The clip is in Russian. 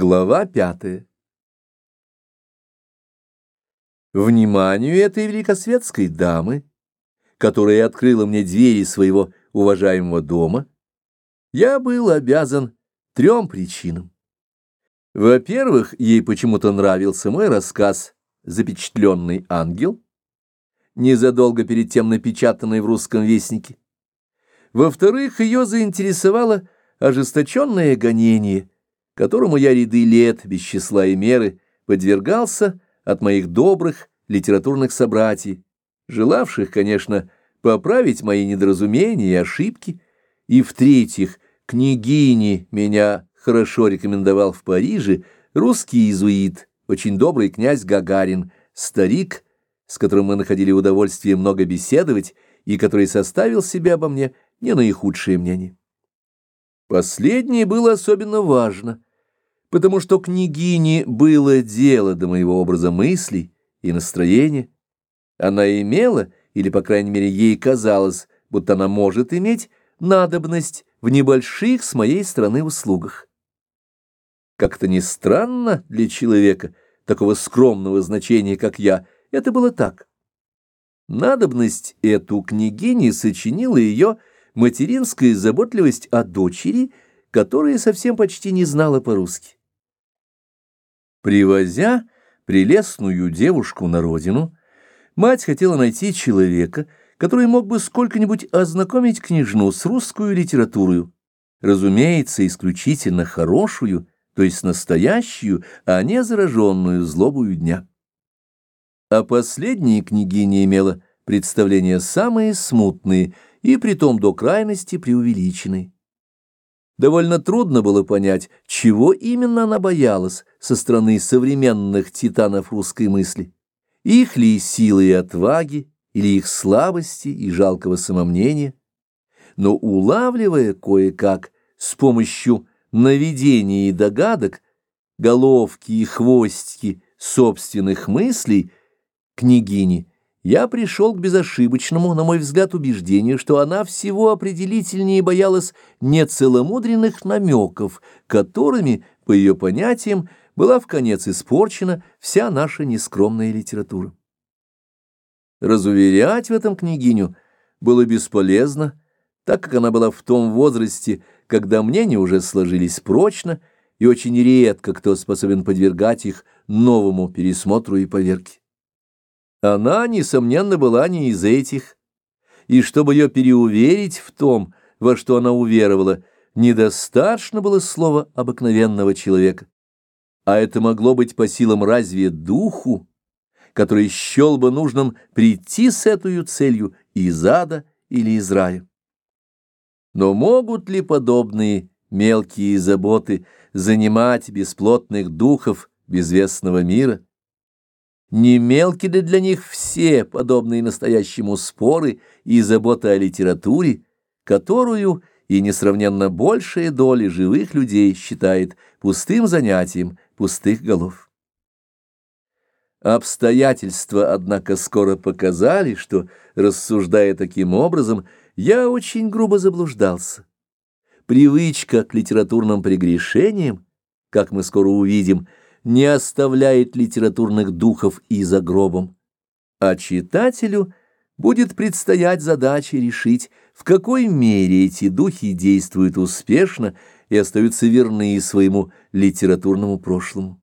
Глава пятая. Вниманию этой великосветской дамы, которая открыла мне двери своего уважаемого дома, я был обязан трем причинам. Во-первых, ей почему-то нравился мой рассказ «Запечатленный ангел», незадолго перед тем напечатанный в «Русском вестнике». Во-вторых, ее заинтересовало ожесточенное гонение, которому я ряды лет, без числа и меры, подвергался от моих добрых литературных собратьев, желавших, конечно, поправить мои недоразумения и ошибки, и, в-третьих, княгини меня хорошо рекомендовал в Париже русский иезуит, очень добрый князь Гагарин, старик, с которым мы находили удовольствие много беседовать, и который составил себе обо мне не наихудшее мнение. Последнее было особенно важно — потому что княгине было дело до моего образа мыслей и настроения. Она имела, или, по крайней мере, ей казалось, будто она может иметь, надобность в небольших с моей стороны услугах. Как-то не странно для человека такого скромного значения, как я, это было так. Надобность эту княгини сочинила ее материнская заботливость о дочери, которая совсем почти не знала по-русски. Привозя прелестную девушку на родину, мать хотела найти человека, который мог бы сколько-нибудь ознакомить княжну с русскую литературой, разумеется, исключительно хорошую, то есть настоящую, а не зараженную злобою дня. А последняя княгиня имела представления самые смутные и притом до крайности преувеличенные. Довольно трудно было понять, чего именно она боялась со стороны современных титанов русской мысли. Их ли силы и отваги, или их слабости и жалкого самомнения. Но улавливая кое-как с помощью наведения и догадок, головки и хвостики собственных мыслей, княгини я пришел к безошибочному, на мой взгляд, убеждению, что она всего определительнее боялась нецеломудренных намеков, которыми, по ее понятиям, была в конец испорчена вся наша нескромная литература. Разуверять в этом княгиню было бесполезно, так как она была в том возрасте, когда мнения уже сложились прочно, и очень редко кто способен подвергать их новому пересмотру и поверке. Она, несомненно, была не из этих, и чтобы ее переуверить в том, во что она уверовала, недостаточно было слова обыкновенного человека. А это могло быть по силам разве духу, который счел бы нужным прийти с этой целью из ада или из рая. Но могут ли подобные мелкие заботы занимать бесплотных духов безвестного мира? Не мелкие ли для них все подобные настоящему споры и забота о литературе, которую и несравненно большая доля живых людей считает пустым занятием пустых голов. Обстоятельства, однако, скоро показали, что, рассуждая таким образом, я очень грубо заблуждался. Привычка к литературным прегрешениям, как мы скоро увидим, — не оставляет литературных духов и за гробом, а читателю будет предстоять задача решить, в какой мере эти духи действуют успешно и остаются верны своему литературному прошлому.